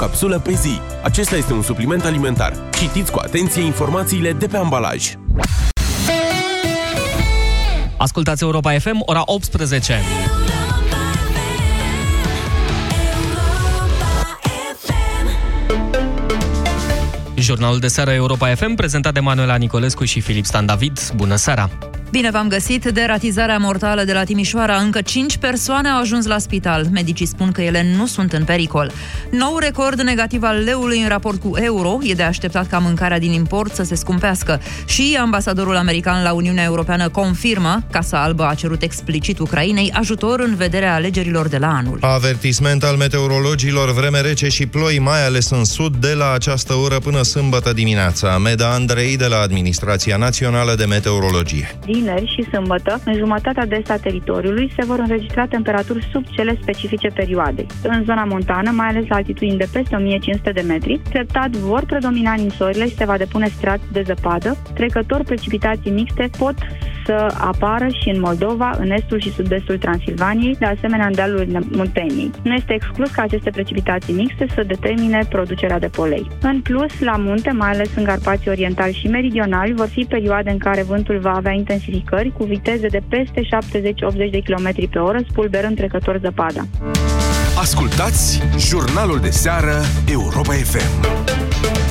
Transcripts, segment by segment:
capsulă pe zi. Acesta este un supliment alimentar. Citiți cu atenție informațiile de pe ambalaj. Ascultați Europa FM, ora 18. Jurnalul de seară Europa FM, prezentat de Manuela Nicolescu și Filip Stan David. Bună seara! Bine v-am găsit! De ratizarea mortală de la Timișoara, încă 5 persoane au ajuns la spital. Medicii spun că ele nu sunt în pericol. Nou record negativ al leului în raport cu euro. E de așteptat ca mâncarea din import să se scumpească. Și ambasadorul american la Uniunea Europeană confirmă, Casa Albă a cerut explicit Ucrainei ajutor în vederea alegerilor de la anul. Avertisment al meteorologilor, vreme rece și ploi, mai ales în sud, de la această oră până sâmbătă dimineața. Meda Andrei de la Administrația Națională de Meteorologie vineri și sâmbătă, în jumătatea de est a teritoriului, se vor înregistra temperaturi sub cele specifice perioadei. În zona montană, mai ales la altitudini de peste 1500 de metri, treptat vor predomina ninsorile și se va depune strat de zăpadă. Trecător precipitații mixte pot să apară și în Moldova, în estul și sud-estul Transilvaniei, de asemenea în dealul Munteniei. Nu este exclus ca aceste precipitații mixte să determine producerea de polei. În plus, la munte, mai ales în Carpații Orientali și Meridionali, vor fi perioade în care vântul va avea intensificări cu viteze de peste 70-80 de km pe oră, spulberând trecător zăpada. Ascultați jurnalul de seară Europa FM.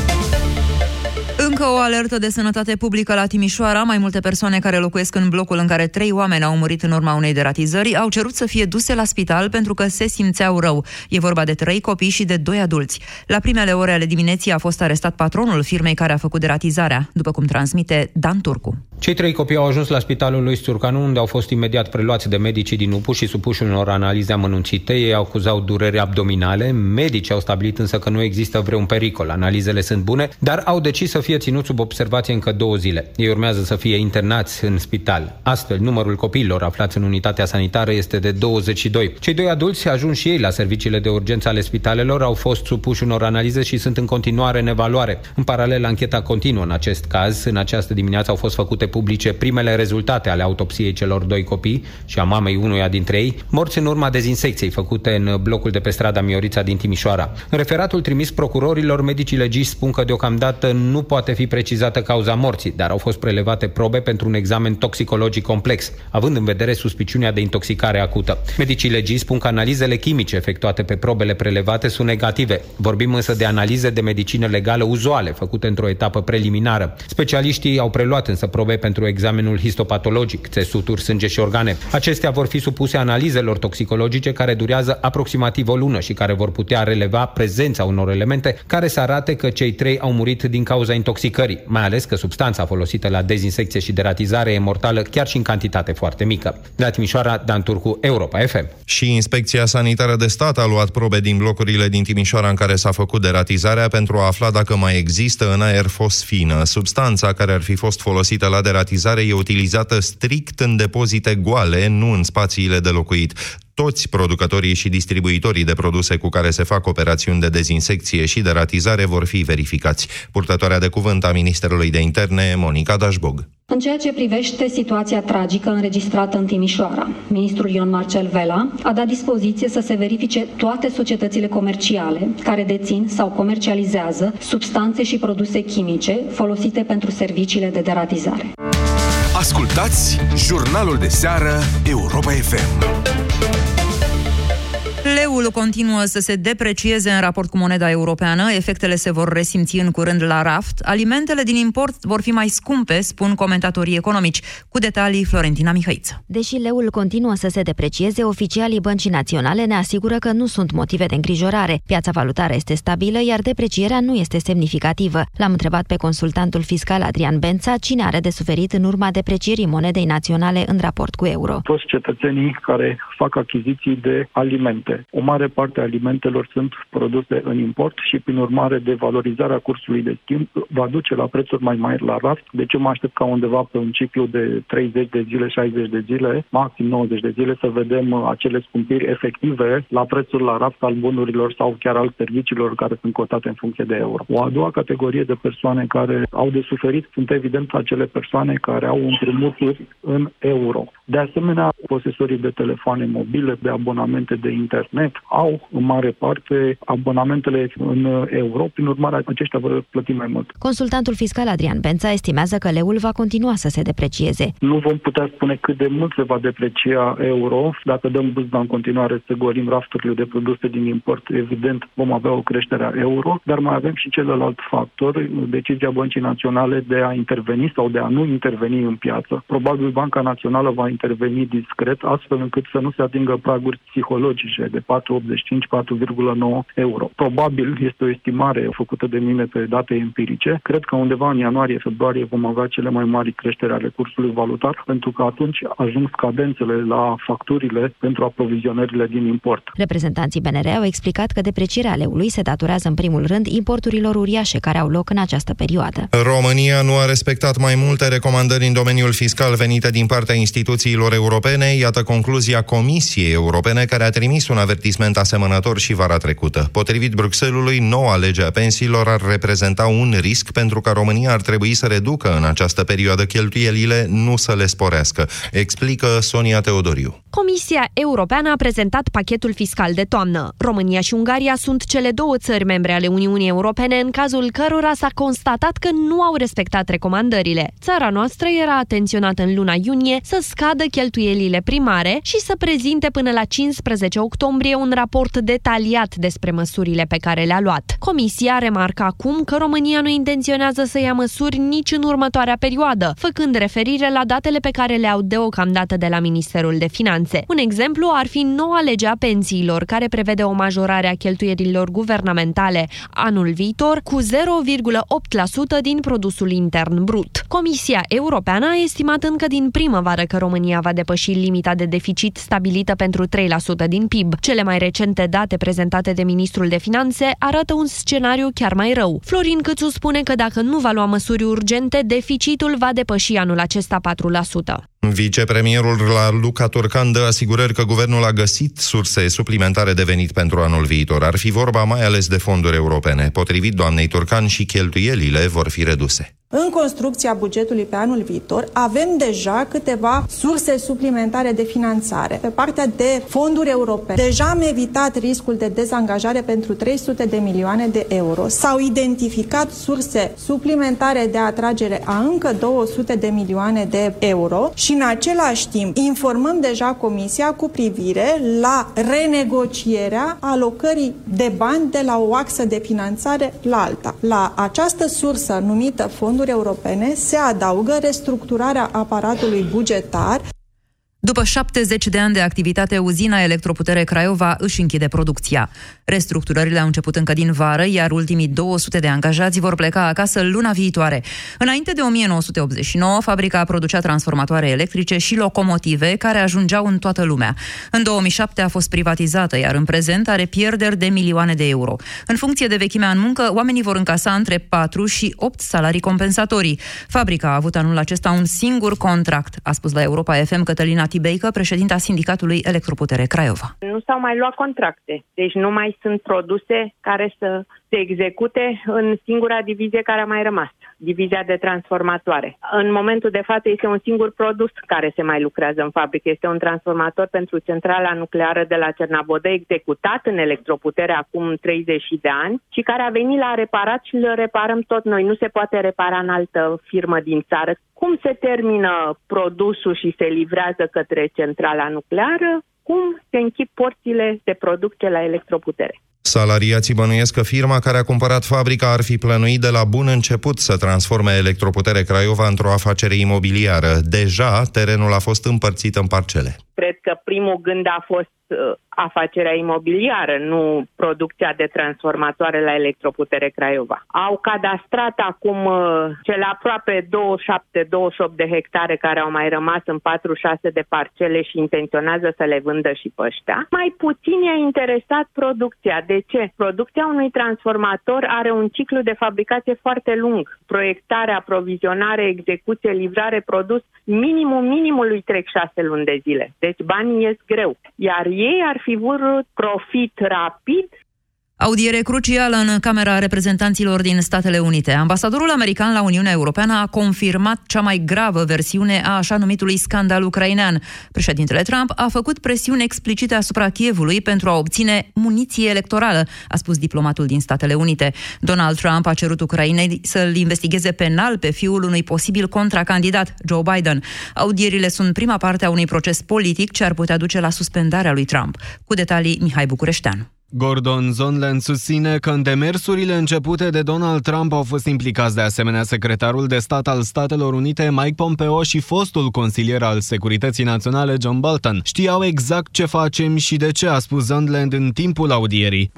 Încă o alertă de sănătate publică la Timișoara. Mai multe persoane care locuiesc în blocul în care trei oameni au murit în urma unei deratizări au cerut să fie duse la spital pentru că se simțeau rău. E vorba de trei copii și de doi adulți. La primele ore ale dimineții a fost arestat patronul firmei care a făcut deratizarea, după cum transmite Dan Turcu. Cei trei copii au ajuns la spitalul lui Sturcanu, unde au fost imediat preluați de medicii din UPU și supuși unor analize amănunțite. Ei acuzau dureri abdominale. Medicii au stabilit însă că nu există vreun pericol. Analizele sunt bune, dar au decis să fie ținut sub observație încă două zile. Ei urmează să fie internați în spital. Astfel, numărul copiilor aflați în unitatea sanitară este de 22. Cei doi adulți ajung și ei la serviciile de urgență ale spitalelor, au fost supuși unor analize și sunt în continuare în evaluare. În paralel, ancheta continuă în acest caz. În această dimineață au fost făcute publice primele rezultate ale autopsiei celor doi copii și a mamei unuia dintre ei, morți în urma dezinsecției făcute în blocul de pe strada Miorița din Timișoara. În referatul trimis procurorilor, medicii legiști spun că deocamdată nu poate fi precizată cauza morții, dar au fost prelevate probe pentru un examen toxicologic complex, având în vedere suspiciunea de intoxicare acută. Medicii legiți spun că analizele chimice efectuate pe probele prelevate sunt negative. Vorbim însă de analize de medicină legală uzuale, făcute într-o etapă preliminară. Specialiștii au preluat însă probe pentru examenul histopatologic, țesuturi, sânge și organe. Acestea vor fi supuse analizelor toxicologice care durează aproximativ o lună și care vor putea releva prezența unor elemente care să arate că cei trei au murit din cauza intoxicării mâncării, mai ales că substanța folosită la dezinsecție și deratizare e mortală chiar și în cantitate foarte mică. De la Timișoara, Dan Turcu, Europa FM. Și Inspecția Sanitară de Stat a luat probe din blocurile din Timișoara în care s-a făcut deratizarea pentru a afla dacă mai există în aer fosfină. Substanța care ar fi fost folosită la deratizare e utilizată strict în depozite goale, nu în spațiile de locuit toți producătorii și distribuitorii de produse cu care se fac operațiuni de dezinsecție și de ratizare vor fi verificați. Purtătoarea de cuvânt a Ministerului de Interne, Monica Dașbog. În ceea ce privește situația tragică înregistrată în Timișoara, ministrul Ion Marcel Vela a dat dispoziție să se verifice toate societățile comerciale care dețin sau comercializează substanțe și produse chimice folosite pentru serviciile de deratizare. Ascultați jurnalul de seară Europa FM. Leul continuă să se deprecieze în raport cu moneda europeană, efectele se vor resimți în curând la raft, alimentele din import vor fi mai scumpe, spun comentatorii economici. Cu detalii, Florentina Mihăiță. Deși leul continuă să se deprecieze, oficialii băncii naționale ne asigură că nu sunt motive de îngrijorare. Piața valutară este stabilă, iar deprecierea nu este semnificativă. L-am întrebat pe consultantul fiscal Adrian Bența cine are de suferit în urma deprecierii monedei naționale în raport cu euro. Toți cetățenii care fac achiziții de alimente. O mare parte a alimentelor sunt produse în import și, prin urmare, devalorizarea cursului de schimb va duce la prețuri mai mari la raft. Deci eu mă aștept ca undeva pe un ciclu de 30 de zile, 60 de zile, maxim 90 de zile, să vedem acele scumpiri efective la prețul la raft al bunurilor sau chiar al serviciilor care sunt cotate în funcție de euro. O a doua categorie de persoane care au de suferit sunt evident acele persoane care au împrumuturi în euro. De asemenea, posesorii de telefoane mobile, de abonamente de internet, au în mare parte abonamentele în euro, prin urmare aceștia vor plăti mai mult. Consultantul fiscal Adrian Bența estimează că leul va continua să se deprecieze. Nu vom putea spune cât de mult se va deprecia euro. Dacă dăm buzna în continuare să golim rafturile de produse din import, evident vom avea o creștere a euro, dar mai avem și celălalt factor, decizia Băncii Naționale de a interveni sau de a nu interveni în piață. Probabil Banca Națională va interveni discret, astfel încât să nu se atingă praguri psihologice de 4,85-4,9 euro. Probabil este o estimare făcută de mine pe date empirice. Cred că undeva în ianuarie-februarie vom avea cele mai mari creșteri ale cursului valutar, pentru că atunci ajung scadențele la facturile pentru aprovizionările din import. Reprezentanții BNR au explicat că deprecierea leului se datorează în primul rând importurilor uriașe care au loc în această perioadă. România nu a respectat mai multe recomandări în domeniul fiscal venite din partea instituțiilor europene, iată concluzia Comisiei Europene care a trimis un avertisment asemănător și vara trecută. Potrivit Bruxellesului, noua lege a pensiilor ar reprezenta un risc pentru că România ar trebui să reducă în această perioadă cheltuielile, nu să le sporească, explică Sonia Teodoriu. Comisia Europeană a prezentat pachetul fiscal de toamnă. România și Ungaria sunt cele două țări membre ale Uniunii Europene în cazul cărora s-a constatat că nu au respectat recomandările. Țara noastră era atenționată în luna iunie să scadă cheltuielile primare și să prezinte până la 15 octombrie un raport detaliat despre măsurile pe care le-a luat. Comisia remarcă acum că România nu intenționează să ia măsuri nici în următoarea perioadă, făcând referire la datele pe care le-au deocamdată de la Ministerul de Finanțe. Un exemplu ar fi noua lege a pensiilor, care prevede o majorare a cheltuierilor guvernamentale anul viitor cu 0,8% din produsul intern brut. Comisia Europeană a estimat încă din primăvară că România va depăși limita de deficit stabilită pentru 3% din PIB. Cele mai recente date prezentate de ministrul de Finanțe arată un scenariu chiar mai rău. Florin Câțu spune că dacă nu va lua măsuri urgente, deficitul va depăși anul acesta 4%. Vicepremierul la Luca Turcan dă asigurări că guvernul a găsit surse suplimentare de venit pentru anul viitor. Ar fi vorba mai ales de fonduri europene. Potrivit doamnei Turcan și cheltuielile vor fi reduse. În construcția bugetului pe anul viitor avem deja câteva surse suplimentare de finanțare. Pe partea de fonduri europene, deja am evitat riscul de dezangajare pentru 300 de milioane de euro. S-au identificat surse suplimentare de atragere a încă 200 de milioane de euro și în același timp informăm deja Comisia cu privire la renegocierea alocării de bani de la o axă de finanțare la alta. La această sursă numită fond fonduri europene se adaugă restructurarea aparatului bugetar după 70 de ani de activitate, uzina Electroputere Craiova își închide producția. Restructurările au început încă din vară, iar ultimii 200 de angajați vor pleca acasă luna viitoare. Înainte de 1989, fabrica producea transformatoare electrice și locomotive care ajungeau în toată lumea. În 2007 a fost privatizată, iar în prezent are pierderi de milioane de euro. În funcție de vechimea în muncă, oamenii vor încasa între 4 și 8 salarii compensatorii. Fabrica a avut anul acesta un singur contract, a spus la Europa FM Cătălina Tibeică, președinta Sindicatului Electroputere Craiova. Nu s-au mai luat contracte, deci nu mai sunt produse care să se execute în singura divizie care a mai rămas, divizia de transformatoare. În momentul de față este un singur produs care se mai lucrează în fabrică. Este un transformator pentru centrala nucleară de la Cernabodă, executat în electroputere acum 30 de ani și care a venit la reparat și îl reparăm tot noi. Nu se poate repara în altă firmă din țară. Cum se termină produsul și se livrează către centrala nucleară? Cum se închid porțile de producție la electroputere? Salariații bănuiesc că firma care a cumpărat fabrica ar fi plănuit de la bun început să transforme Electroputere Craiova într-o afacere imobiliară. Deja, terenul a fost împărțit în parcele. Cred că primul gând a fost uh, afacerea imobiliară, nu producția de transformatoare la electroputere Craiova. Au cadastrat acum uh, cele aproape 27-28 de hectare care au mai rămas în 4-6 de parcele și intenționează să le vândă și pe ăștia. Mai puțin i-a interesat producția. De ce? Producția unui transformator are un ciclu de fabricație foarte lung. Proiectare, aprovizionare, execuție, livrare, produs, minimum minimului trec 6 luni de zile. Deci banii ies greu. Iar ei ar fi fi vrut profit rapid Audiere crucială în Camera Reprezentanților din Statele Unite. Ambasadorul american la Uniunea Europeană a confirmat cea mai gravă versiune a așa numitului scandal ucrainean. Președintele Trump a făcut presiuni explicite asupra Kievului pentru a obține muniție electorală, a spus diplomatul din Statele Unite. Donald Trump a cerut Ucrainei să-l investigheze penal pe fiul unui posibil contracandidat, Joe Biden. Audierile sunt prima parte a unui proces politic ce ar putea duce la suspendarea lui Trump. Cu detalii, Mihai Bucureștean. Gordon Zonland susține că în demersurile începute de Donald Trump au fost implicați de asemenea secretarul de stat al Statelor Unite Mike Pompeo și fostul consilier al Securității Naționale John Bolton. Știau exact ce facem și de ce, a spus Zonland în timpul audierii.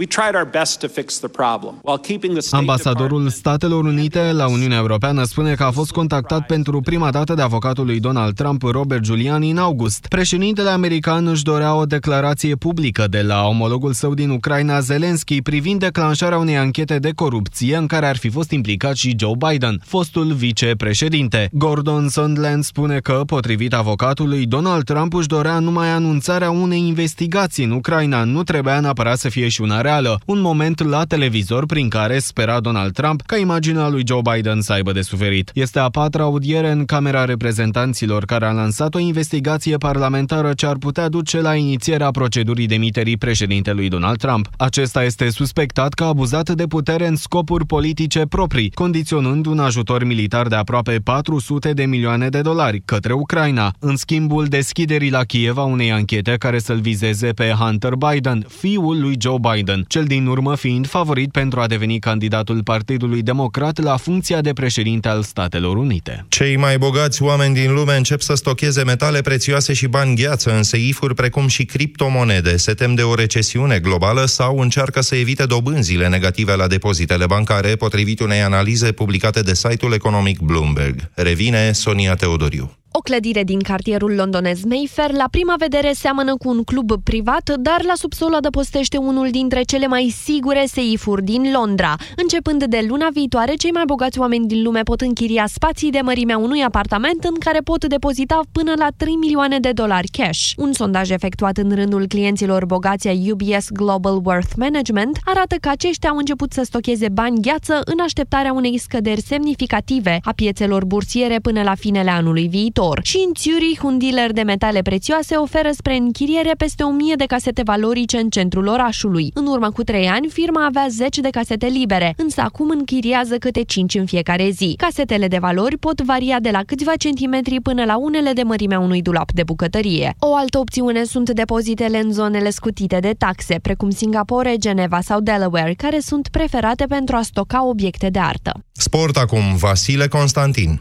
Ambasadorul Statelor Unite la Uniunea Europeană spune că a fost contactat pentru prima dată de avocatul lui Donald Trump, Robert Giuliani, în august. Președintele american își dorea o declarație publică de la omologul său din Ucraina Zelensky privind declanșarea unei anchete de corupție în care ar fi fost implicat și Joe Biden, fostul vicepreședinte. Gordon Sondland spune că, potrivit avocatului, Donald Trump își dorea numai anunțarea unei investigații în Ucraina, nu trebuia neapărat să fie și una reală, un moment la televizor prin care spera Donald Trump ca imaginea lui Joe Biden să aibă de suferit. Este a patra audiere în Camera Reprezentanților care a lansat o investigație parlamentară ce ar putea duce la inițierea procedurii demiterii președintelui Donald Trump. Trump. Acesta este suspectat că a abuzat de putere în scopuri politice proprii, condiționând un ajutor militar de aproape 400 de milioane de dolari către Ucraina, în schimbul deschiderii la Kiev a unei anchete care să-l vizeze pe Hunter Biden, fiul lui Joe Biden, cel din urmă fiind favorit pentru a deveni candidatul Partidului Democrat la funcția de președinte al Statelor Unite. Cei mai bogați oameni din lume încep să stocheze metale prețioase și bani gheață în seifuri precum și criptomonede. Se tem de o recesiune globală globală sau încearcă să evite dobânzile negative la depozitele bancare, potrivit unei analize publicate de site-ul economic Bloomberg. Revine Sonia Teodoriu. O clădire din cartierul londonez Mayfair la prima vedere seamănă cu un club privat, dar la subsol adăpostește unul dintre cele mai sigure seifuri din Londra. Începând de luna viitoare, cei mai bogați oameni din lume pot închiria spații de mărimea unui apartament în care pot depozita până la 3 milioane de dolari cash. Un sondaj efectuat în rândul clienților bogați a UBS Global Wealth Management arată că aceștia au început să stocheze bani gheață în așteptarea unei scăderi semnificative a piețelor bursiere până la finele anului viitor viitor. Și în Zurich, un dealer de metale prețioase oferă spre închiriere peste 1000 de casete valorice în centrul orașului. În urmă cu 3 ani, firma avea 10 de casete libere, însă acum închiriază câte 5 în fiecare zi. Casetele de valori pot varia de la câțiva centimetri până la unele de mărimea unui dulap de bucătărie. O altă opțiune sunt depozitele în zonele scutite de taxe, precum Singapore, Geneva sau Delaware, care sunt preferate pentru a stoca obiecte de artă. Sport acum, Vasile Constantin.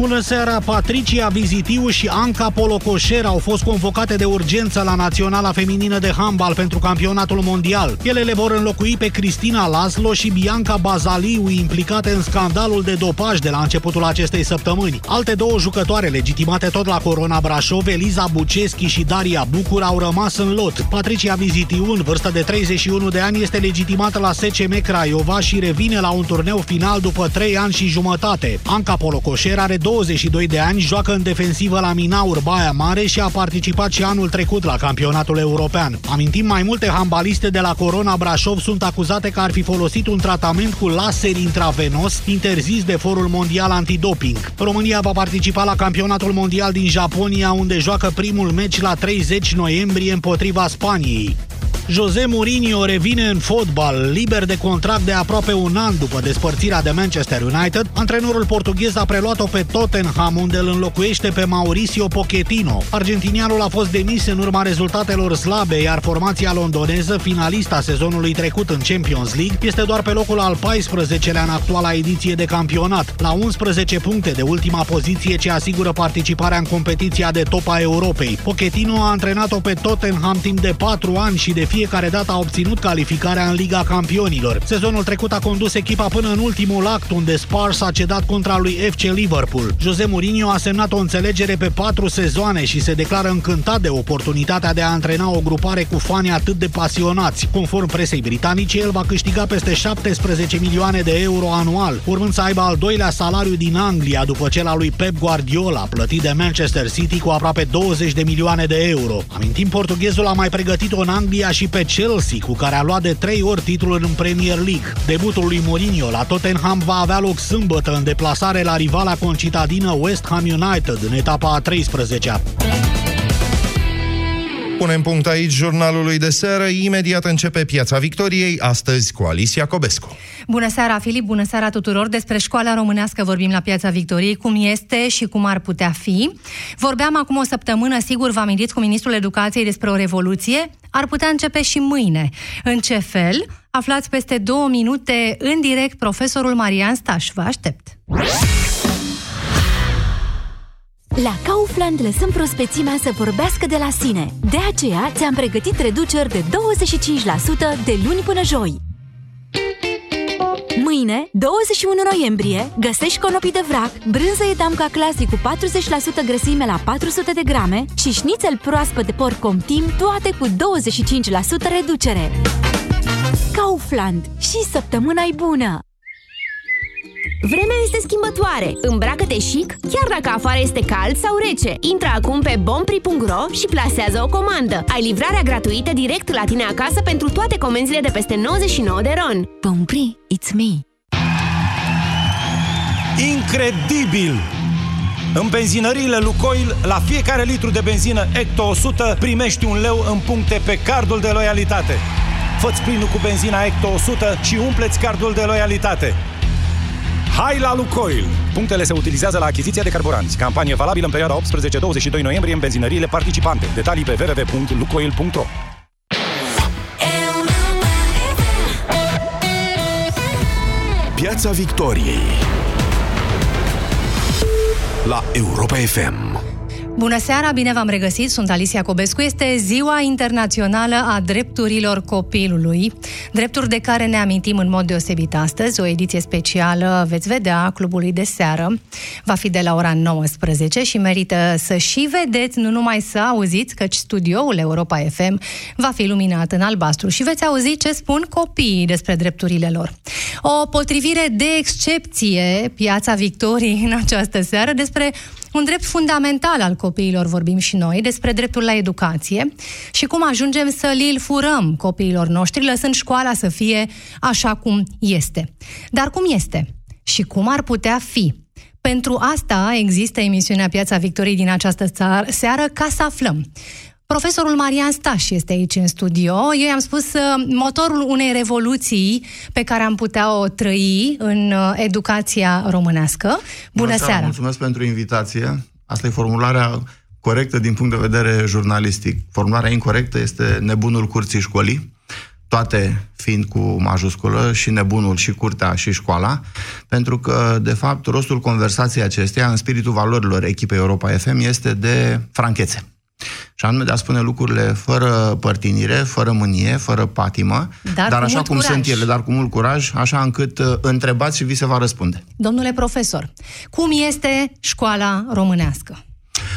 Bună seara! Patricia Vizitiu și Anca Polocoșer au fost convocate de urgență la Naționala Feminină de Handbal pentru campionatul mondial. Ele le vor înlocui pe Cristina Laslo și Bianca Bazaliu, implicate în scandalul de dopaj de la începutul acestei săptămâni. Alte două jucătoare legitimate tot la Corona Brașov, Eliza Buceschi și Daria Bucur, au rămas în lot. Patricia Vizitiu, în vârstă de 31 de ani, este legitimată la SCM Craiova și revine la un turneu final după 3 ani și jumătate. Anca Polocoșer are 22 de ani, joacă în defensivă la Minaur Baia Mare și a participat și anul trecut la campionatul european. Amintim, mai multe handbaliste de la Corona Brașov sunt acuzate că ar fi folosit un tratament cu laser intravenos interzis de Forul Mondial Antidoping. România va participa la campionatul mondial din Japonia, unde joacă primul meci la 30 noiembrie împotriva Spaniei. Jose Mourinho revine în fotbal, liber de contract de aproape un an după despărțirea de Manchester United. Antrenorul portughez a preluat-o pe Tottenham, unde îl înlocuiește pe Mauricio Pochettino. Argentinianul a fost demis în urma rezultatelor slabe, iar formația londoneză, finalista sezonului trecut în Champions League, este doar pe locul al 14-lea în actuala ediție de campionat, la 11 puncte de ultima poziție ce asigură participarea în competiția de top a Europei. Pochettino a antrenat-o pe Tottenham timp de 4 ani și de fiecare dată a obținut calificarea în Liga Campionilor. Sezonul trecut a condus echipa până în ultimul act, unde Spurs a cedat contra lui FC Liverpool. Jose Mourinho a semnat o înțelegere pe patru sezoane și se declară încântat de oportunitatea de a antrena o grupare cu fani atât de pasionați. Conform presei britanice, el va câștiga peste 17 milioane de euro anual, urmând să aibă al doilea salariu din Anglia după cel al lui Pep Guardiola, plătit de Manchester City cu aproape 20 de milioane de euro. Amintim, portughezul a mai pregătit-o în Anglia și pe Chelsea, cu care a luat de trei ori titlul în Premier League. Debutul lui Mourinho la Tottenham va avea loc sâmbătă în deplasare la rivala concitadină West Ham United în etapa a 13-a. Punem punct aici jurnalului de seară. Imediat începe Piața Victoriei, astăzi cu Alicia Cobescu. Bună seara, Filip, bună seara tuturor. Despre școala românească vorbim la Piața Victoriei, cum este și cum ar putea fi. Vorbeam acum o săptămână, sigur vă amintiți, cu Ministrul Educației despre o revoluție. Ar putea începe și mâine. În ce fel? Aflați peste două minute în direct profesorul Marian Staș. Vă aștept! La Kaufland lăsăm prospețimea să vorbească de la sine. De aceea ți-am pregătit reduceri de 25% de luni până joi. Mâine, 21 noiembrie, găsești conopii de vrac, brânză edamca clasic cu 40% grăsime la 400 de grame și șnițel proaspăt de porc comtim, toate cu 25% reducere. Kaufland. Și săptămâna-i bună! Vremea este schimbătoare. Îmbracă-te chic, chiar dacă afară este cald sau rece. Intră acum pe bompri.ro și plasează o comandă. Ai livrarea gratuită direct la tine acasă pentru toate comenzile de peste 99 de ron. Bompri, it's me. Incredibil! În benzinăriile Lucoil, la fiecare litru de benzină Ecto 100 primești un leu în puncte pe cardul de loialitate. Fă-ți plinul cu benzina Ecto 100 și umpleți cardul de loialitate. Hai la Lucoil! Punctele se utilizează la achiziția de carburanți. Campanie valabilă în perioada 18-22 noiembrie în benzinăriile participante. Detalii pe www.lucoil.ro Piața Victoriei la Europa FM. Bună seara, bine v-am regăsit, sunt Alicia Cobescu. Este Ziua Internațională a Drepturilor Copilului, drepturi de care ne amintim în mod deosebit astăzi. O ediție specială veți vedea a Clubului de Seară. Va fi de la ora 19 și merită să și vedeți, nu numai să auziți, căci studioul Europa FM va fi luminat în albastru și veți auzi ce spun copiii despre drepturile lor. O potrivire de excepție, Piața Victoriei în această seară, despre un drept fundamental al copiilor vorbim și noi, despre dreptul la educație și cum ajungem să li-l furăm copiilor noștri, lăsând școala să fie așa cum este. Dar cum este? Și cum ar putea fi? Pentru asta există emisiunea Piața Victoriei din această țară, seară ca să aflăm. Profesorul Marian Staș este aici în studio. Eu i-am spus uh, motorul unei revoluții pe care am putea o trăi în uh, educația românească. Bună, Bună seara! Mulțumesc pentru invitație. Asta e formularea corectă din punct de vedere jurnalistic. Formularea incorrectă este nebunul curții școlii, toate fiind cu majusculă, și nebunul, și curtea, și școala, pentru că, de fapt, rostul conversației acesteia, în spiritul valorilor echipei Europa FM, este de franchețe și anume de a spune lucrurile fără părtinire, fără mânie, fără patimă, dar, dar așa cum curaj. sunt ele, dar cu mult curaj, așa încât uh, întrebați și vi se va răspunde. Domnule profesor, cum este școala românească?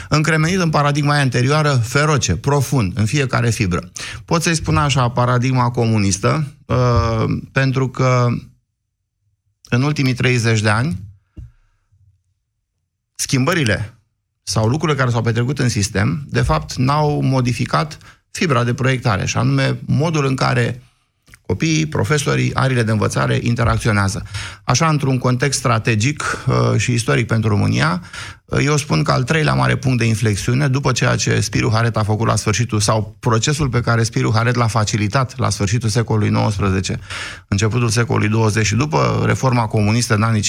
Încremenit în paradigma anterioară, feroce, profund, în fiecare fibră. Pot să-i spun așa, paradigma comunistă, uh, pentru că în ultimii 30 de ani, schimbările sau lucrurile care s-au petrecut în sistem, de fapt, n-au modificat fibra de proiectare, și anume modul în care copiii, profesorii, arile de învățare interacționează. Așa, într-un context strategic uh, și istoric pentru România, uh, eu spun că al treilea mare punct de inflexiune, după ceea ce Spiru Haret a făcut la sfârșitul, sau procesul pe care Spiru Haret l-a facilitat la sfârșitul secolului XIX, începutul secolului 20 și după reforma comunistă în anii 50-60,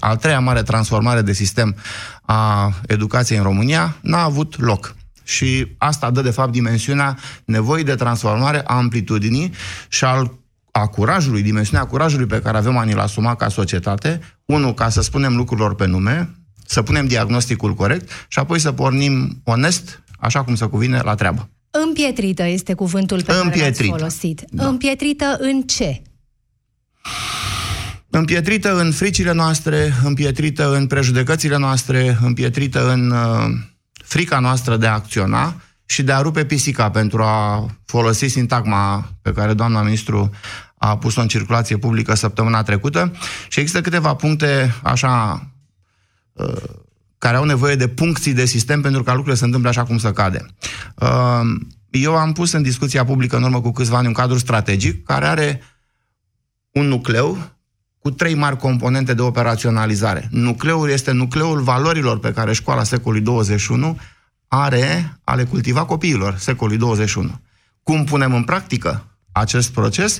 al treia mare transformare de sistem a educației în România, n-a avut loc. Și asta dă, de fapt, dimensiunea nevoii de transformare a amplitudinii și al a curajului, dimensiunea curajului pe care avem a ni-l asuma ca societate, unul, ca să spunem lucrurilor pe nume, să punem diagnosticul corect și apoi să pornim onest, așa cum se cuvine, la treabă. Împietrită este cuvântul pe Împietrită. care l-ați folosit. Da. Împietrită în ce? Împietrită în fricile noastre, împietrită în prejudecățile noastre, împietrită în uh, frica noastră de a acționa și de a rupe pisica pentru a folosi sintagma pe care doamna ministru a pus-o în circulație publică săptămâna trecută și există câteva puncte așa uh, care au nevoie de puncții de sistem pentru ca lucrurile să întâmple așa cum să cade. Uh, eu am pus în discuția publică în urmă cu câțiva ani un cadru strategic care are un nucleu cu trei mari componente de operaționalizare. Nucleul este nucleul valorilor pe care școala secolului 21 are a le cultiva copiilor secolului 21. Cum punem în practică acest proces?